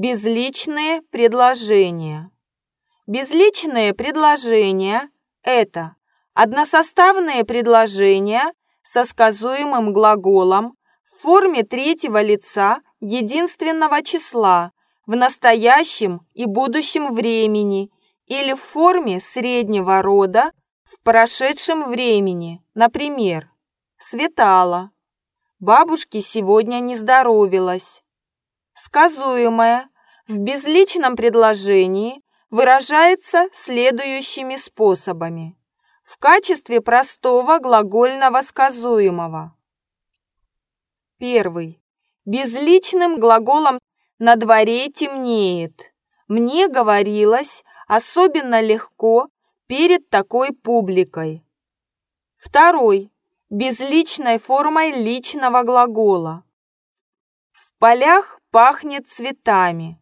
Безличные предложения. Безличные предложения – это односоставные предложения со сказуемым глаголом в форме третьего лица единственного числа в настоящем и будущем времени или в форме среднего рода в прошедшем времени, например, светало, бабушке сегодня не здоровилось. Сказуемое в безличном предложении выражается следующими способами. В качестве простого глагольного сказуемого. Первый. Безличным глаголом «на дворе темнеет». Мне говорилось особенно легко перед такой публикой. Второй. Безличной формой личного глагола. В полях пахнет цветами.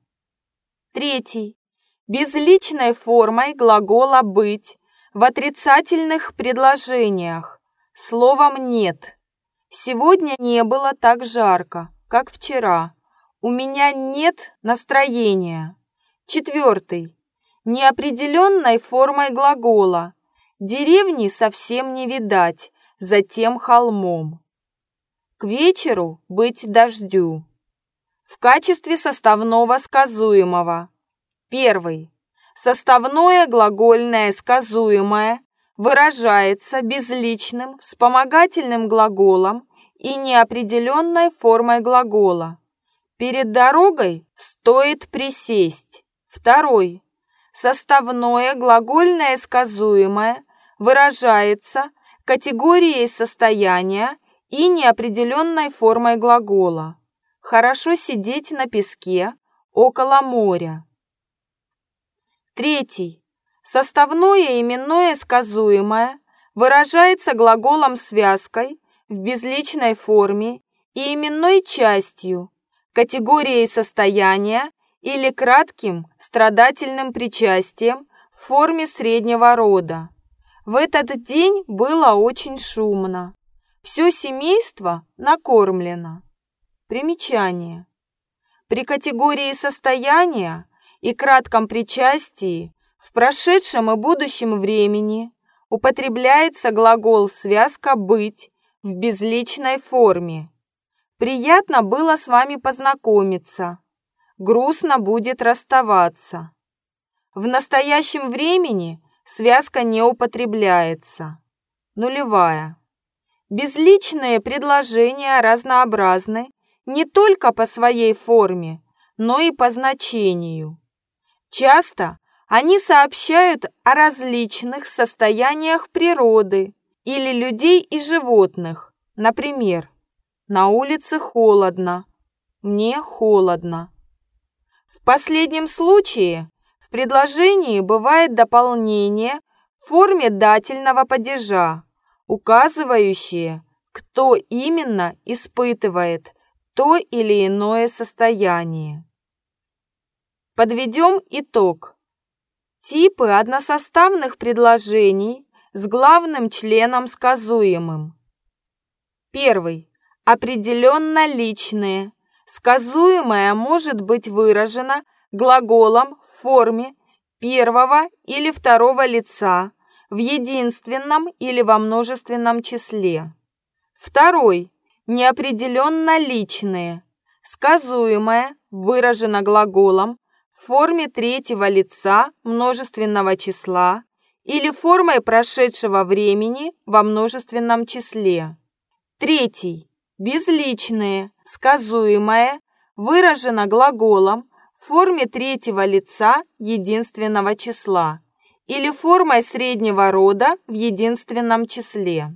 Третий. Безличной формой глагола «быть» в отрицательных предложениях. Словом «нет». Сегодня не было так жарко, как вчера. У меня нет настроения. Четвертый неопределенной формой глагола. Деревни совсем не видать за тем холмом. К вечеру быть дождю. В качестве составного сказуемого. Первый. Составное глагольное сказуемое выражается безличным вспомогательным глаголом и неопределенной формой глагола. Перед дорогой стоит присесть. Второй составное глагольное сказуемое выражается категорией состояния и неопределенной формой глагола. Хорошо сидеть на песке около моря. Третий. Составное именное сказуемое выражается глаголом-связкой в безличной форме и именной частью, категорией состояния или кратким страдательным причастием в форме среднего рода. В этот день было очень шумно. Все семейство накормлено. Примечание. При категории состояния и кратком причастии в прошедшем и будущем времени употребляется глагол «связка быть» в безличной форме. Приятно было с вами познакомиться грустно будет расставаться. В настоящем времени связка не употребляется. Нулевая. Безличные предложения разнообразны не только по своей форме, но и по значению. Часто они сообщают о различных состояниях природы или людей и животных. Например, на улице холодно, мне холодно. В последнем случае в предложении бывает дополнение в форме дательного падежа, указывающее, кто именно испытывает то или иное состояние. Подведем итог. Типы односоставных предложений с главным членом сказуемым. Первый. Определенно личные, Сказуемое может быть выражено глаголом в форме первого или второго лица в единственном или во множественном числе. Второй. Неопределенно личные. Сказуемое выражено глаголом в форме третьего лица множественного числа или формой прошедшего времени во множественном числе. Третий. Безличные сказуемое выражено глаголом в форме третьего лица единственного числа или формой среднего рода в единственном числе.